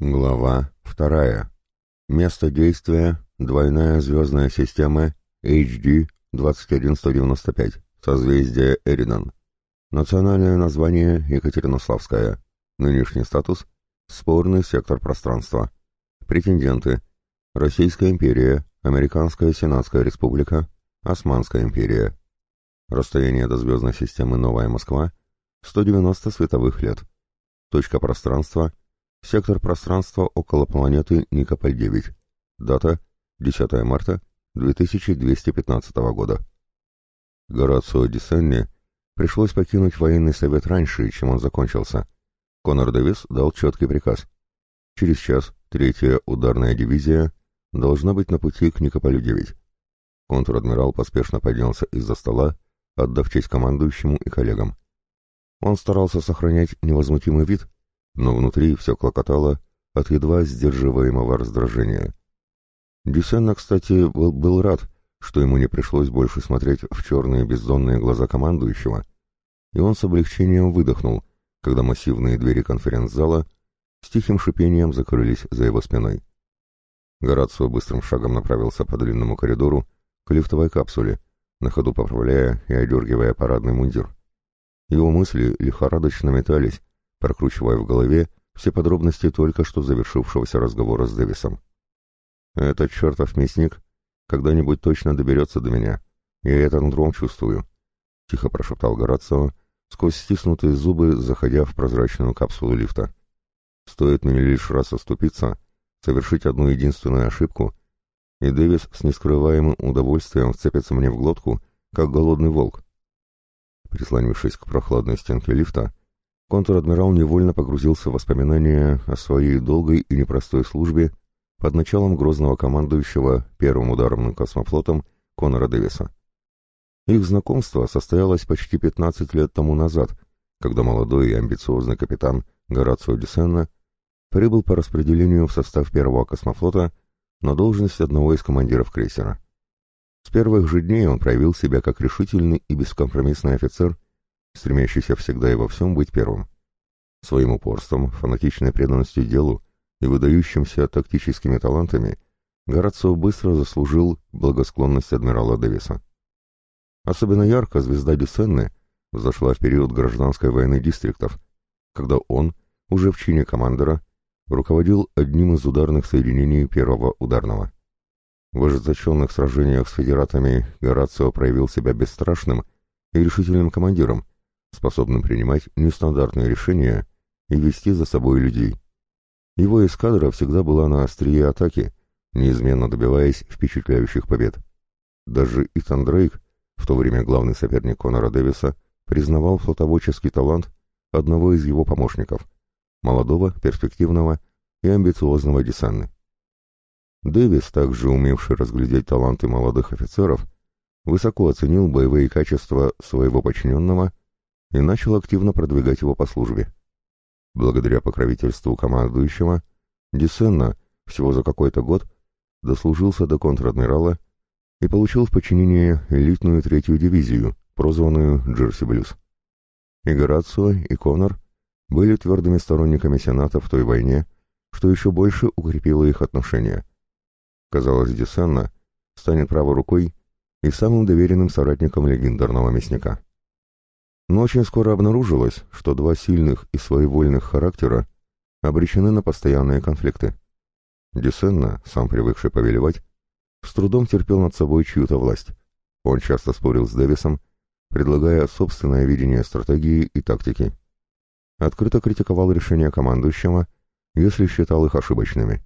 Глава вторая. Место действия – двойная звездная система HD 21195, созвездие Эридан. Национальное название Екатеринославская. Нынешний статус – спорный сектор пространства. Претенденты – Российская империя, Американская Сенатская республика, Османская империя. Расстояние до звездной системы Новая Москва – 190 световых лет. Точка пространства – Сектор пространства около планеты Никополь-9. Дата 10 марта 2215 года. Горацио Дисенни пришлось покинуть военный совет раньше, чем он закончился. Конор Дэвис дал четкий приказ. Через час третья ударная дивизия должна быть на пути к Никополю-9. Контр-адмирал поспешно поднялся из-за стола, отдав честь командующему и коллегам. Он старался сохранять невозмутимый вид, но внутри все клокотало от едва сдерживаемого раздражения. Дюсенна, кстати, был, был рад, что ему не пришлось больше смотреть в черные бездонные глаза командующего, и он с облегчением выдохнул, когда массивные двери конференц-зала с тихим шипением закрылись за его спиной. Горацио быстрым шагом направился по длинному коридору к лифтовой капсуле, на ходу поправляя и одергивая парадный мундир. Его мысли лихорадочно метались, прокручивая в голове все подробности только что завершившегося разговора с Дэвисом. «Этот чертов мясник когда-нибудь точно доберется до меня. Я это нутром чувствую», — тихо прошептал Горацио, сквозь стиснутые зубы, заходя в прозрачную капсулу лифта. «Стоит мне лишь раз оступиться, совершить одну единственную ошибку, и Дэвис с нескрываемым удовольствием вцепится мне в глотку, как голодный волк». Прислонившись к прохладной стенке лифта, контр-адмирал невольно погрузился в воспоминания о своей долгой и непростой службе под началом грозного командующего первым ударом космофлотом Конора Дэвиса. Их знакомство состоялось почти 15 лет тому назад, когда молодой и амбициозный капитан Горацио Дюсенна прибыл по распределению в состав первого космофлота на должность одного из командиров крейсера. С первых же дней он проявил себя как решительный и бескомпромиссный офицер, стремящийся всегда и во всем быть первым. Своим упорством, фанатичной преданностью делу и выдающимся тактическими талантами Горацио быстро заслужил благосклонность адмирала Дэвиса. Особенно ярко звезда Дюсенны взошла в период гражданской войны дистриктов, когда он, уже в чине командира, руководил одним из ударных соединений первого ударного. В ожесточенных сражениях с федератами Горацио проявил себя бесстрашным и решительным командиром, способным принимать нестандартные решения и вести за собой людей. Его эскадра всегда была на острие атаки, неизменно добиваясь впечатляющих побед. Даже Итан Дрейк, в то время главный соперник Конора Дэвиса, признавал флотоводческий талант одного из его помощников, молодого, перспективного и амбициозного Десанны. Дэвис, также умевший разглядеть таланты молодых офицеров, высоко оценил боевые качества своего подчиненного и начал активно продвигать его по службе. Благодаря покровительству командующего, Десенна всего за какой-то год дослужился до контр-адмирала и получил в подчинение элитную третью дивизию, прозванную Джерси Блюз. И Горацио, и Конор были твердыми сторонниками Сената в той войне, что еще больше укрепило их отношения. Казалось, Десенна станет правой рукой и самым доверенным соратником легендарного мясника. Но очень скоро обнаружилось, что два сильных и своевольных характера обречены на постоянные конфликты. Дюсенна, сам привыкший повелевать, с трудом терпел над собой чью-то власть. Он часто спорил с Дэвисом, предлагая собственное видение стратегии и тактики. Открыто критиковал решения командующего, если считал их ошибочными.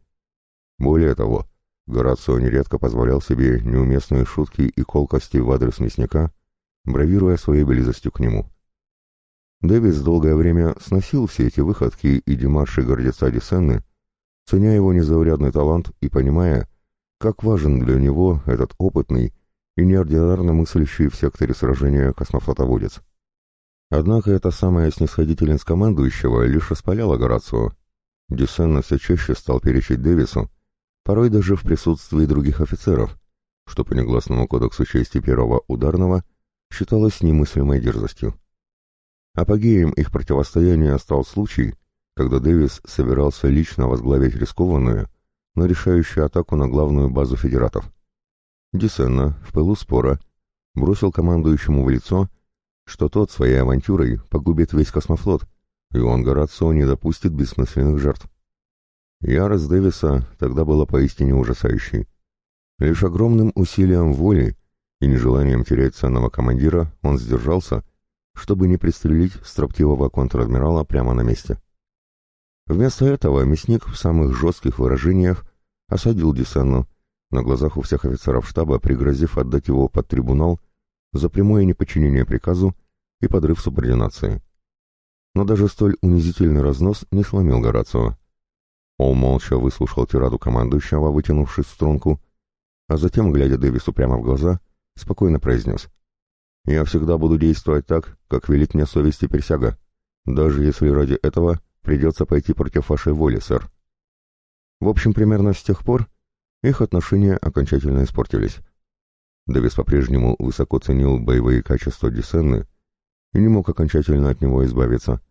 Более того, Горацио нередко позволял себе неуместные шутки и колкости в адрес мясника, бравируя своей близостью к нему. Дэвис долгое время сносил все эти выходки и демарши гордеца Десенны, ценя его незаурядный талант и понимая, как важен для него этот опытный и неординарно мыслящий в секторе сражения космофлотоводец. Однако эта самая снисходительность командующего лишь распаляла Горацио. Дюсенна все чаще стал перечить Дэвису, порой даже в присутствии других офицеров, что по негласному кодексу чести первого ударного – считалось немыслимой дерзостью. Апогеем их противостояния стал случай, когда Дэвис собирался лично возглавить рискованную, но решающую атаку на главную базу федератов. Десенна, в пылу спора, бросил командующему в лицо, что тот своей авантюрой погубит весь космофлот, и он, Горацио, не допустит бессмысленных жертв. Ярость Дэвиса тогда была поистине ужасающей. Лишь огромным усилием воли и нежеланием терять ценного командира он сдержался, чтобы не пристрелить строптивого контр-адмирала прямо на месте. Вместо этого мясник в самых жестких выражениях осадил Десенну, на глазах у всех офицеров штаба пригрозив отдать его под трибунал за прямое неподчинение приказу и подрыв субординации. Но даже столь унизительный разнос не сломил Горацио. Он молча выслушал тираду командующего, вытянувшись в струнку, а затем, глядя Дэвису прямо в глаза, спокойно произнес. «Я всегда буду действовать так, как велит мне совесть и присяга, даже если ради этого придется пойти против вашей воли, сэр». В общем, примерно с тех пор их отношения окончательно испортились. Дэвис по-прежнему высоко ценил боевые качества Десенны и не мог окончательно от него избавиться.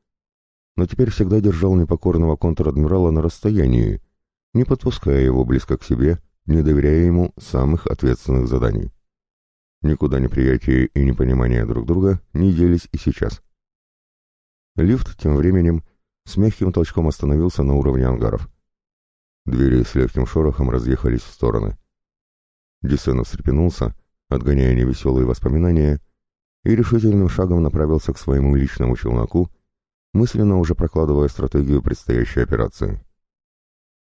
Но теперь всегда держал непокорного контр-адмирала на расстоянии, не подпуская его близко к себе, не доверяя ему самых ответственных заданий. Никуда неприятие и непонимание друг друга не делись и сейчас. Лифт тем временем с мягким толчком остановился на уровне ангаров. Двери с легким шорохом разъехались в стороны. Дюсен встрепенулся, отгоняя невеселые воспоминания, и решительным шагом направился к своему личному челноку, мысленно уже прокладывая стратегию предстоящей операции.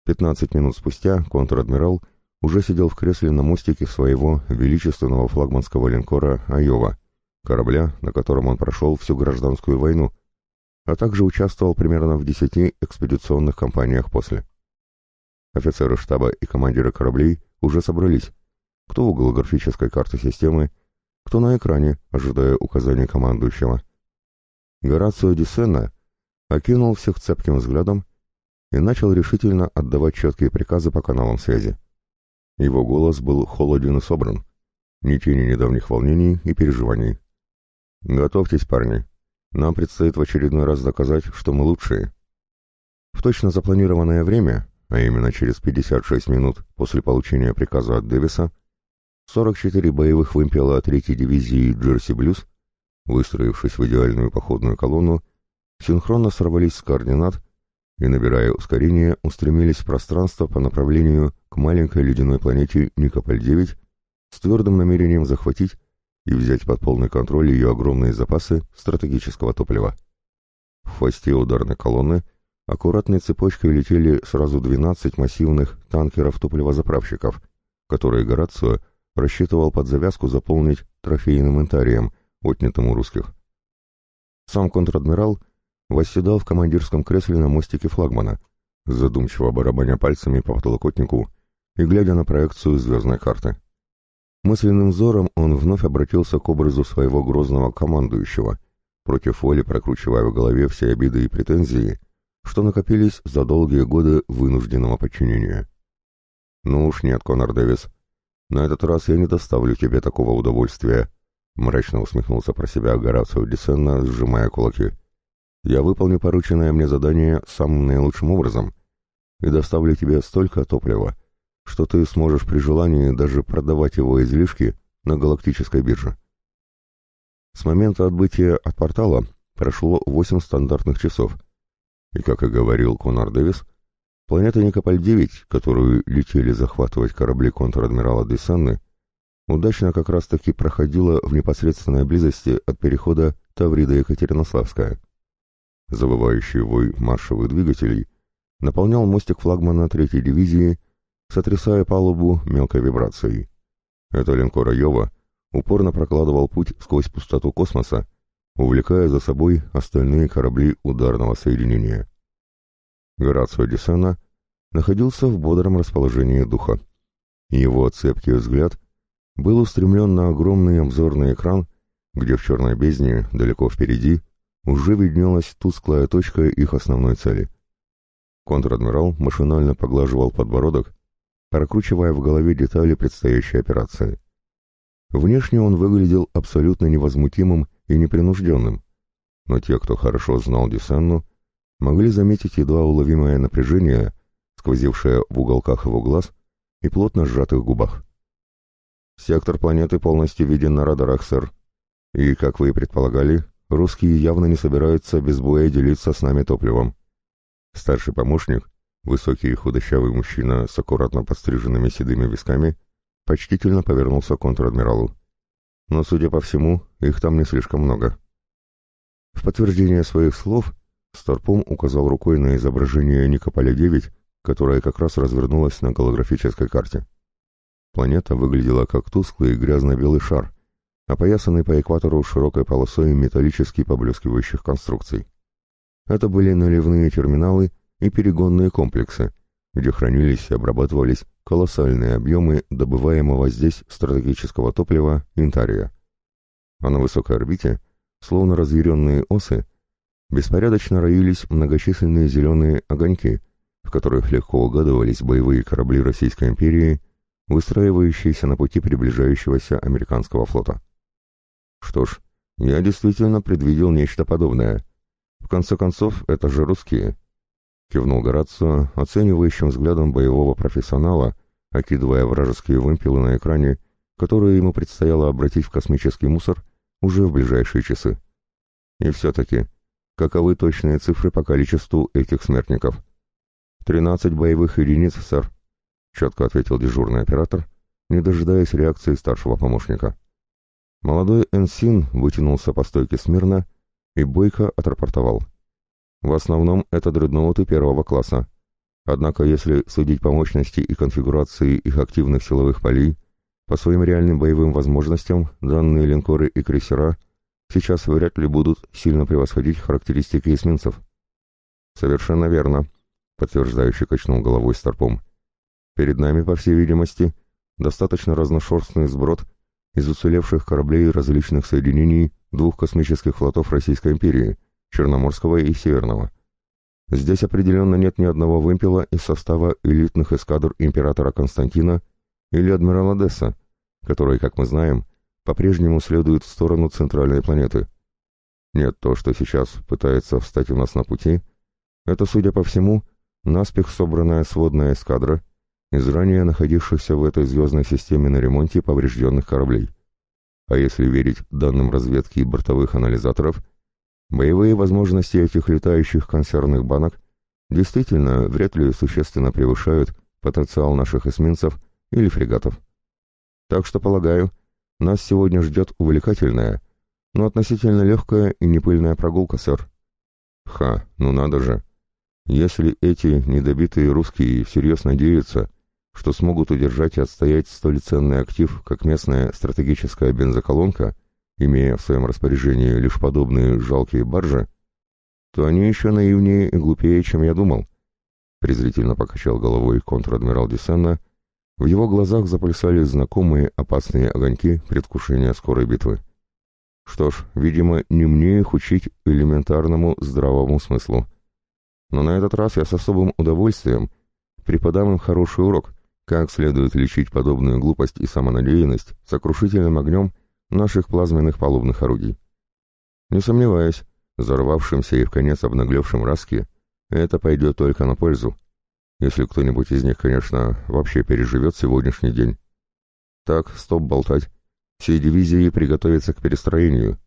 Пятнадцать минут спустя контр-адмирал уже сидел в кресле на мостике своего величественного флагманского линкора «Айова», корабля, на котором он прошел всю гражданскую войну, а также участвовал примерно в десяти экспедиционных кампаниях после. Офицеры штаба и командиры кораблей уже собрались, кто у голографической карты системы, кто на экране, ожидая указаний командующего. Горацио Дисена окинул всех цепким взглядом и начал решительно отдавать четкие приказы по каналам связи. Его голос был холоден и собран, ни тени недавних волнений и переживаний. «Готовьтесь, парни. Нам предстоит в очередной раз доказать, что мы лучшие». В точно запланированное время а именно через 56 минут после получения приказа от Дэвиса, 44 боевых вымпела 3-й дивизии Джерси Блюз, выстроившись в идеальную походную колонну, синхронно сорвались с координат и, набирая ускорение, устремились в пространство по направлению к маленькой ледяной планете Никополь-9 с твердым намерением захватить и взять под полный контроль ее огромные запасы стратегического топлива. В хвосте ударной колонны Аккуратной цепочкой летели сразу 12 массивных танкеров-топливозаправщиков, которые Горацио рассчитывал под завязку заполнить трофейным инвентарием, отнятым у русских. Сам контр-адмирал восседал в командирском кресле на мостике флагмана, задумчиво барабаня пальцами по подлокотнику и глядя на проекцию звездной карты. Мысленным взором он вновь обратился к образу своего грозного командующего, против воли прокручивая в голове все обиды и претензии, что накопились за долгие годы вынужденного подчинения. «Ну уж нет, Конор Дэвис, на этот раз я не доставлю тебе такого удовольствия», мрачно усмехнулся про себя Горацио Десенна, сжимая кулаки. «Я выполню порученное мне задание самым наилучшим образом и доставлю тебе столько топлива, что ты сможешь при желании даже продавать его излишки на галактической бирже». С момента отбытия от портала прошло восемь стандартных часов — и, как и говорил Конор Дэвис, планета Никополь-9, которую летели захватывать корабли контр-адмирала Десанны, удачно как раз-таки проходила в непосредственной близости от перехода Таврида-Екатеринославская. Завывающий вой маршевых двигателей наполнял мостик флагмана третьей дивизии, сотрясая палубу мелкой вибрацией. Это линкор Айова упорно прокладывал путь сквозь пустоту космоса, увлекая за собой остальные корабли ударного соединения. Горацио Десена находился в бодром расположении духа. Его цепкий взгляд был устремлен на огромный обзорный экран, где в черной бездне, далеко впереди, уже виднелась тусклая точка их основной цели. Контр-адмирал машинально поглаживал подбородок, прокручивая в голове детали предстоящей операции. Внешне он выглядел абсолютно невозмутимым и непринужденным, но те, кто хорошо знал Десенну, могли заметить едва уловимое напряжение, сквозившее в уголках его глаз и плотно сжатых губах. «Сектор планеты полностью виден на радарах, сэр. И, как вы и предполагали, русские явно не собираются без боя делиться с нами топливом». Старший помощник, высокий худощавый мужчина с аккуратно подстриженными седыми висками, почтительно повернулся к контр-адмиралу. «Но, судя по всему, их там не слишком много». В подтверждение своих слов Старпом указал рукой на изображение Никополя-9, которое как раз развернулось на голографической карте. Планета выглядела как тусклый грязно-белый шар, опоясанный по экватору широкой полосой металлически поблескивающих конструкций. Это были наливные терминалы и перегонные комплексы, где хранились и обрабатывались колоссальные объемы добываемого здесь стратегического топлива интария. А на высокой орбите, словно разъяренные осы, беспорядочно роились многочисленные зеленые огоньки, в которых легко угадывались боевые корабли Российской империи, выстраивающиеся на пути приближающегося американского флота. Что ж, я действительно предвидел нечто подобное. В конце концов, это же русские. Кивнул Горацио, оценивающим взглядом боевого профессионала, окидывая вражеские вымпелы на экране, которые ему предстояло обратить в космический мусор уже в ближайшие часы. И все-таки, каковы точные цифры по количеству этих смертников? «Тринадцать боевых единиц, сэр», — четко ответил дежурный оператор, не дожидаясь реакции старшего помощника. Молодой Энсин вытянулся по стойке смирно и бойко отрапортовал. В основном это дредноуты первого класса. Однако, если судить по мощности и конфигурации их активных силовых полей, по своим реальным боевым возможностям данные линкоры и крейсера сейчас вряд ли будут сильно превосходить характеристики эсминцев. «Совершенно верно», — подтверждающий качнул головой Старпом. «Перед нами, по всей видимости, достаточно разношерстный сброд из уцелевших кораблей различных соединений двух космических флотов Российской империи, Черноморского и Северного. Здесь определенно нет ни одного вымпела из состава элитных эскадр императора Константина или адмирала Десса, которые, как мы знаем, по-прежнему следуют в сторону центральной планеты. Нет, то, что сейчас пытается встать у нас на пути, это, судя по всему, наспех собранная сводная эскадра из ранее находившихся в этой звездной системе на ремонте поврежденных кораблей. А если верить данным разведки и бортовых анализаторов, боевые возможности этих летающих консервных банок действительно вряд ли существенно превышают потенциал наших эсминцев или фрегатов. Так что, полагаю, нас сегодня ждет увлекательная, но относительно легкая и непыльная прогулка, сэр. Ха, ну надо же. Если эти недобитые русские всерьез надеются, что смогут удержать и отстоять столь ценный актив, как местная стратегическая бензоколонка, имея в своем распоряжении лишь подобные жалкие баржи, то они еще наивнее и глупее, чем я думал. Презрительно покачал головой контр-адмирал Десенна, в его глазах заплясали знакомые опасные огоньки предвкушения скорой битвы. Что ж, видимо, не мне их учить элементарному здравому смыслу. Но на этот раз я с особым удовольствием преподам им хороший урок, как следует лечить подобную глупость и самонадеянность сокрушительным огнем наших плазменных палубных орудий. Не сомневаюсь, взорвавшимся и в конец обнаглевшим Раски, это пойдет только на пользу, если кто-нибудь из них, конечно, вообще переживет сегодняшний день. Так, стоп болтать. Все дивизии приготовятся к перестроению.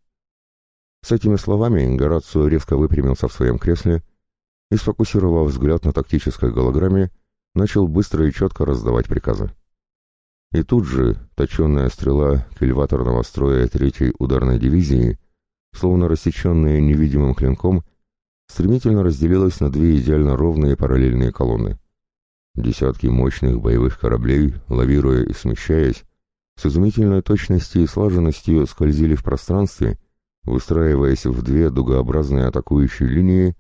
С этими словами Горацио резко выпрямился в своем кресле и, сфокусировав взгляд на тактической голограмме, начал быстро и четко раздавать приказы. И тут же точенная стрела кильваторного строя третьей ударной дивизии, словно рассеченная невидимым клинком, стремительно разделилась на две идеально ровные параллельные колонны. Десятки мощных боевых кораблей, лавируя и смещаясь, с изумительной точностью и слаженностью скользили в пространстве, выстраиваясь в две дугообразные атакующие линии,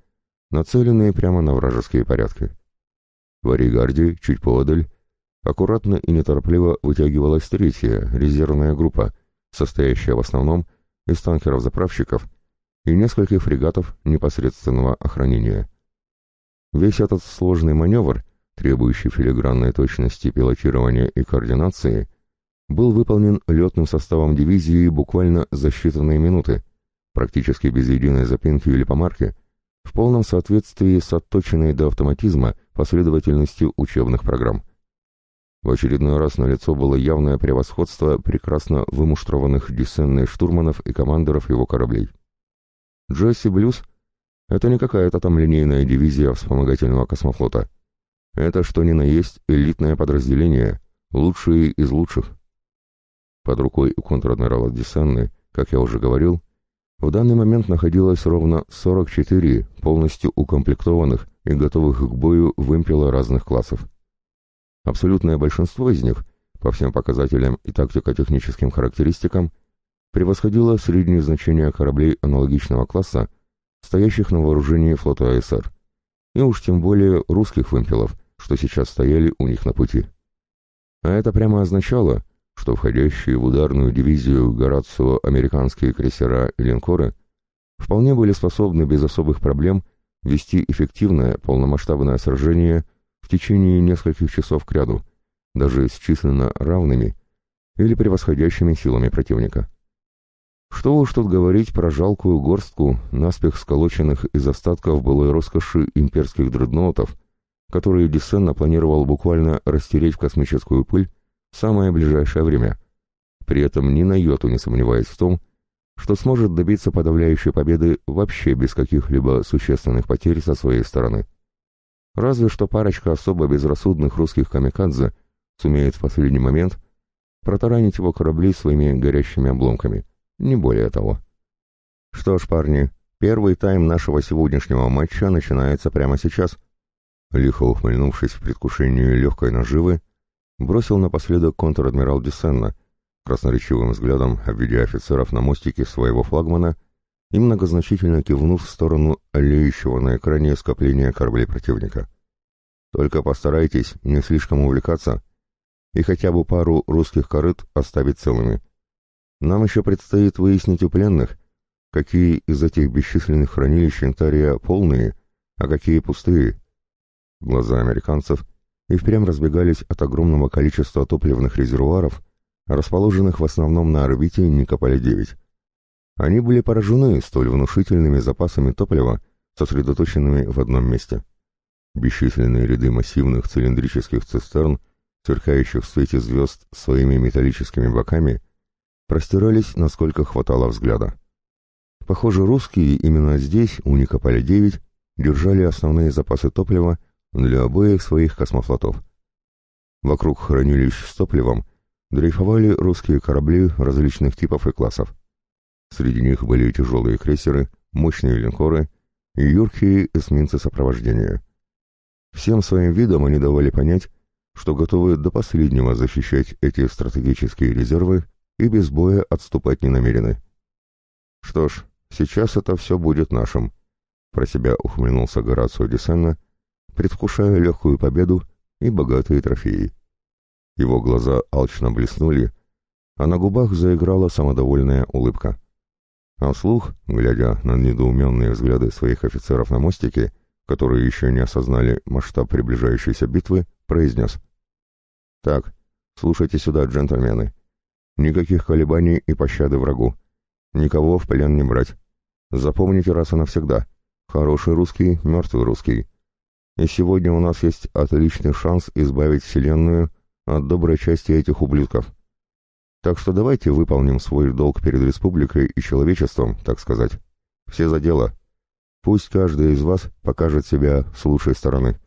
нацеленные прямо на вражеские порядки. В Оригарде, чуть поодаль, аккуратно и неторопливо вытягивалась третья, резервная группа, состоящая в основном из танкеров-заправщиков и нескольких фрегатов непосредственного охранения. Весь этот сложный маневр, требующий филигранной точности пилотирования и координации, был выполнен летным составом дивизии буквально за считанные минуты, практически без единой запинки или помарки, в полном соответствии с отточенной до автоматизма последовательностью учебных программ. В очередной раз на лицо было явное превосходство прекрасно вымуштрованных десенных штурманов и командоров его кораблей. Джесси Блюз — это не какая-то там линейная дивизия вспомогательного космофлота. Это что ни на есть элитное подразделение, лучшие из лучших. Под рукой у контр-адмирала Десенны, как я уже говорил, в данный момент находилось ровно 44 полностью укомплектованных и готовых к бою вымпела разных классов. Абсолютное большинство из них, по всем показателям и тактико-техническим характеристикам, превосходило средние значения кораблей аналогичного класса, стоящих на вооружении флота АСР, и уж тем более русских вымпелов, что сейчас стояли у них на пути. А это прямо означало, что входящие в ударную дивизию Горацио американские крейсера и линкоры вполне были способны без особых проблем вести эффективное полномасштабное сражение в течение нескольких часов кряду, даже с численно равными или превосходящими силами противника. Что уж тут говорить про жалкую горстку наспех сколоченных из остатков былой роскоши имперских дредноутов, которые Диссенна планировал буквально растереть в космическую пыль самое ближайшее время, при этом ни на йоту не сомневаясь в том, что сможет добиться подавляющей победы вообще без каких-либо существенных потерь со своей стороны. Разве что парочка особо безрассудных русских камикадзе сумеет в последний момент протаранить его корабли своими горящими обломками, не более того. Что ж, парни, первый тайм нашего сегодняшнего матча начинается прямо сейчас. Лихо ухмыльнувшись в предвкушении легкой наживы, бросил напоследок контр-адмирал Десенна, красноречивым взглядом обведя офицеров на мостике своего флагмана и многозначительно кивнув в сторону олеющего на экране скопления кораблей противника. «Только постарайтесь не слишком увлекаться и хотя бы пару русских корыт оставить целыми. Нам еще предстоит выяснить у пленных, какие из этих бесчисленных хранилищ Интария полные, а какие пустые». Глаза американцев и впрямь разбегались от огромного количества топливных резервуаров, расположенных в основном на орбите Никополя-9. Они были поражены столь внушительными запасами топлива, сосредоточенными в одном месте. Бесчисленные ряды массивных цилиндрических цистерн, сверкающих в свете звезд своими металлическими боками, простирались, насколько хватало взгляда. Похоже, русские именно здесь, у Никополя-9, держали основные запасы топлива для обоих своих космофлотов. Вокруг хранилищ с топливом дрейфовали русские корабли различных типов и классов. Среди них были тяжелые крейсеры, мощные линкоры и юркие эсминцы сопровождения. Всем своим видом они давали понять, что готовы до последнего защищать эти стратегические резервы и без боя отступать не намерены. Что ж, сейчас это все будет нашим, про себя ухмыльнулся Горацио Десенна, предвкушая легкую победу и богатые трофеи. Его глаза алчно блеснули, а на губах заиграла самодовольная улыбка. А вслух, глядя на недоуменные взгляды своих офицеров на мостике, которые еще не осознали масштаб приближающейся битвы, произнес. «Так, слушайте сюда, джентльмены. Никаких колебаний и пощады врагу. Никого в плен не брать. Запомните раз и навсегда. Хороший русский, мертвый русский. И сегодня у нас есть отличный шанс избавить Вселенную от доброй части этих ублюдков. Так что давайте выполним свой долг перед республикой и человечеством, так сказать. Все за дело. Пусть каждый из вас покажет себя с лучшей стороны.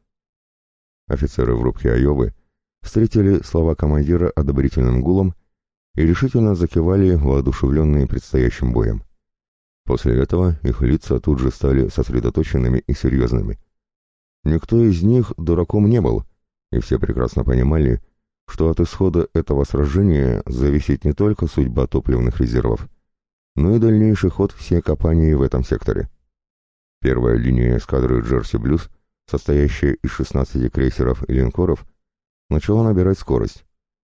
Офицеры в рубке Айовы встретили слова командира одобрительным гулом и решительно закивали, воодушевленные предстоящим боем. После этого их лица тут же стали сосредоточенными и серьезными. Никто из них дураком не был, и все прекрасно понимали, что от исхода этого сражения зависит не только судьба топливных резервов, но и дальнейший ход всей компании в этом секторе. Первая линия эскадры «Джерси Блюз», состоящая из 16 крейсеров и линкоров, начала набирать скорость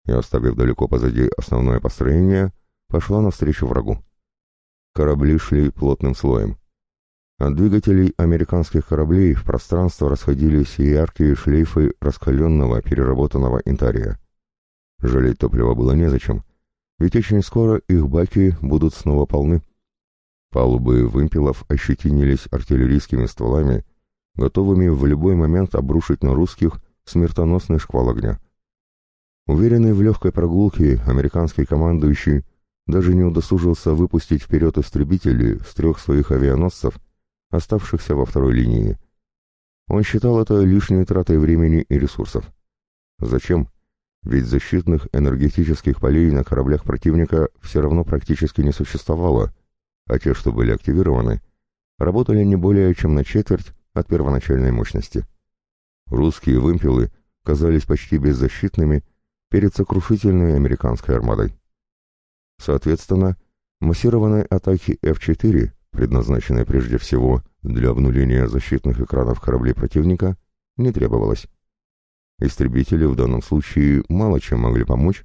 и, оставив далеко позади основное построение, пошла навстречу врагу. Корабли шли плотным слоем. От двигателей американских кораблей в пространство расходились яркие шлейфы раскаленного переработанного интария. Жалеть топлива было незачем, ведь очень скоро их баки будут снова полны. Палубы вымпелов ощетинились артиллерийскими стволами, готовыми в любой момент обрушить на русских смертоносный шквал огня. Уверенный в легкой прогулке, американский командующий даже не удосужился выпустить вперед истребители с трех своих авианосцев, оставшихся во второй линии. Он считал это лишней тратой времени и ресурсов. Зачем? Ведь защитных энергетических полей на кораблях противника все равно практически не существовало, а те, что были активированы, работали не более чем на четверть от первоначальной мощности. Русские вымпелы казались почти беззащитными перед сокрушительной американской армадой. Соответственно, массированной атаки F-4, предназначенной прежде всего для обнуления защитных экранов кораблей противника, не требовалось. Истребители в данном случае мало чем могли помочь,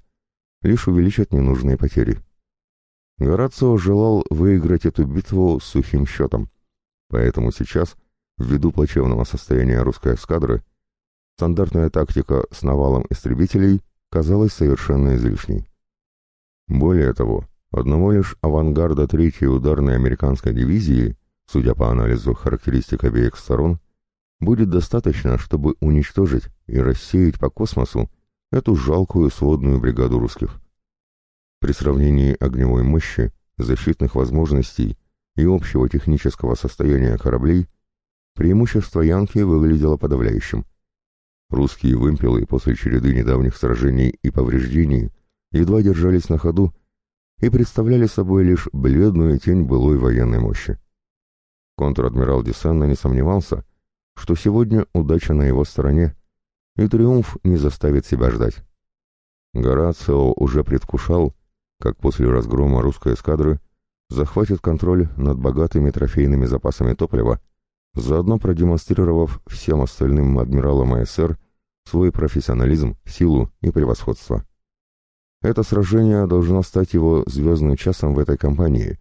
лишь увеличат ненужные потери. Горацио желал выиграть эту битву сухим счетом, поэтому сейчас, ввиду плачевного состояния русской эскадры, стандартная тактика с навалом истребителей казалась совершенно излишней. Более того, одного лишь авангарда третьей ударной американской дивизии, судя по анализу характеристик обеих сторон, будет достаточно, чтобы уничтожить и рассеять по космосу эту жалкую сводную бригаду русских. При сравнении огневой мощи, защитных возможностей и общего технического состояния кораблей, преимущество Янки выглядело подавляющим. Русские вымпелы после череды недавних сражений и повреждений едва держались на ходу и представляли собой лишь бледную тень былой военной мощи. Контр-адмирал Десанна не сомневался, что сегодня удача на его стороне, и триумф не заставит себя ждать. Горацио уже предвкушал, как после разгрома русской эскадры захватит контроль над богатыми трофейными запасами топлива, заодно продемонстрировав всем остальным адмиралам АСР свой профессионализм, силу и превосходство. Это сражение должно стать его звездным часом в этой кампании,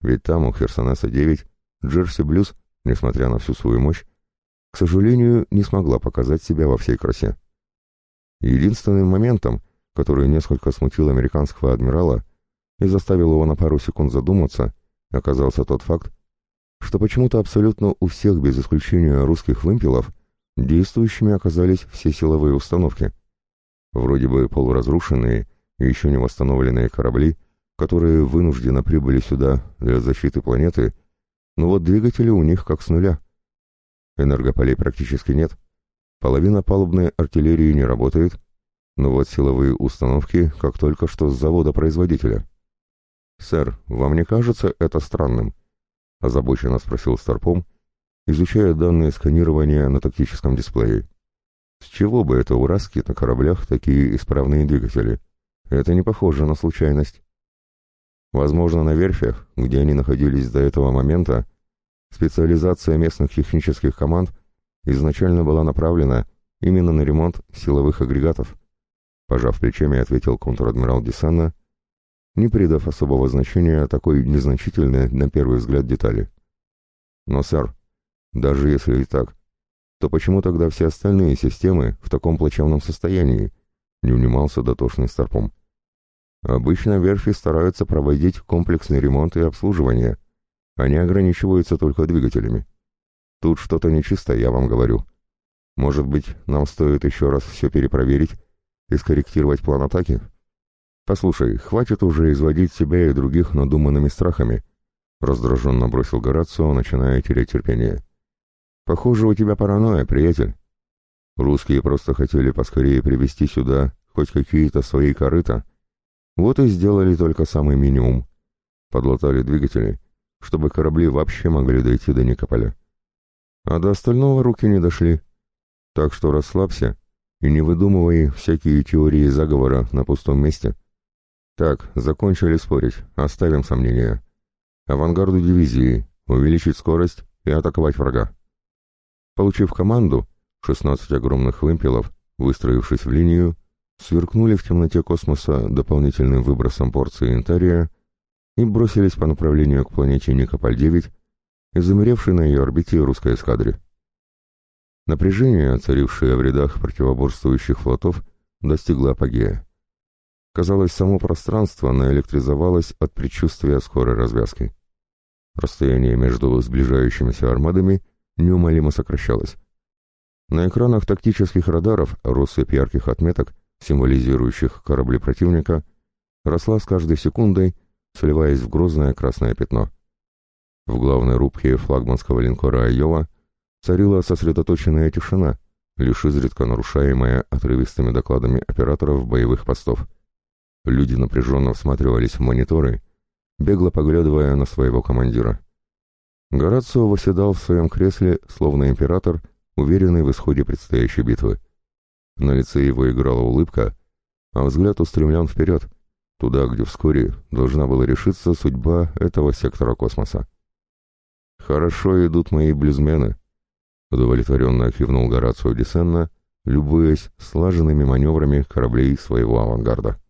ведь там у Херсонеса-9 Джерси Блюз, несмотря на всю свою мощь, к сожалению, не смогла показать себя во всей красе. Единственным моментом, который несколько смутил американского адмирала и заставил его на пару секунд задуматься, оказался тот факт, что почему-то абсолютно у всех, без исключения русских вымпелов, действующими оказались все силовые установки. Вроде бы полуразрушенные и еще не восстановленные корабли, которые вынужденно прибыли сюда для защиты планеты, но вот двигатели у них как с нуля — Энергополей практически нет. Половина палубной артиллерии не работает. Но вот силовые установки, как только что с завода-производителя. «Сэр, вам не кажется это странным?» — озабоченно спросил Старпом, изучая данные сканирования на тактическом дисплее. «С чего бы это у Раски на кораблях такие исправные двигатели? Это не похоже на случайность». Возможно, на верфях, где они находились до этого момента, Специализация местных технических команд изначально была направлена именно на ремонт силовых агрегатов. Пожав плечами, ответил контр-адмирал Десанна, не придав особого значения такой незначительной на первый взгляд детали. Но, сэр, даже если и так, то почему тогда все остальные системы в таком плачевном состоянии? Не унимался дотошный старпом. Обычно верфи стараются проводить комплексный ремонт и обслуживание, они ограничиваются только двигателями. Тут что-то нечисто, я вам говорю. Может быть, нам стоит еще раз все перепроверить и скорректировать план атаки? Послушай, хватит уже изводить себя и других надуманными страхами, раздраженно бросил Горацио, начиная терять терпение. Похоже, у тебя паранойя, приятель. Русские просто хотели поскорее привести сюда хоть какие-то свои корыта. Вот и сделали только самый минимум. Подлатали двигатели чтобы корабли вообще могли дойти до Никополя. А до остального руки не дошли. Так что расслабься и не выдумывай всякие теории заговора на пустом месте. Так, закончили спорить, оставим сомнения. Авангарду дивизии, увеличить скорость и атаковать врага. Получив команду, 16 огромных вымпелов, выстроившись в линию, сверкнули в темноте космоса дополнительным выбросом порции интария и бросились по направлению к планете Никополь-9 и замеревшей на ее орбите русской эскадре. Напряжение, царившее в рядах противоборствующих флотов, достигло апогея. Казалось, само пространство наэлектризовалось от предчувствия скорой развязки. Расстояние между сближающимися армадами неумолимо сокращалось. На экранах тактических радаров россыпь ярких отметок, символизирующих корабли противника, росла с каждой секундой, сливаясь в грозное красное пятно. В главной рубке флагманского линкора «Айова» царила сосредоточенная тишина, лишь изредка нарушаемая отрывистыми докладами операторов боевых постов. Люди напряженно всматривались в мониторы, бегло поглядывая на своего командира. Горацио восседал в своем кресле, словно император, уверенный в исходе предстоящей битвы. На лице его играла улыбка, а взгляд устремлен вперед, туда, где вскоре должна была решиться судьба этого сектора космоса. «Хорошо идут мои блюзмены», — удовлетворенно кивнул Горацио Десенна, любуясь слаженными маневрами кораблей своего авангарда.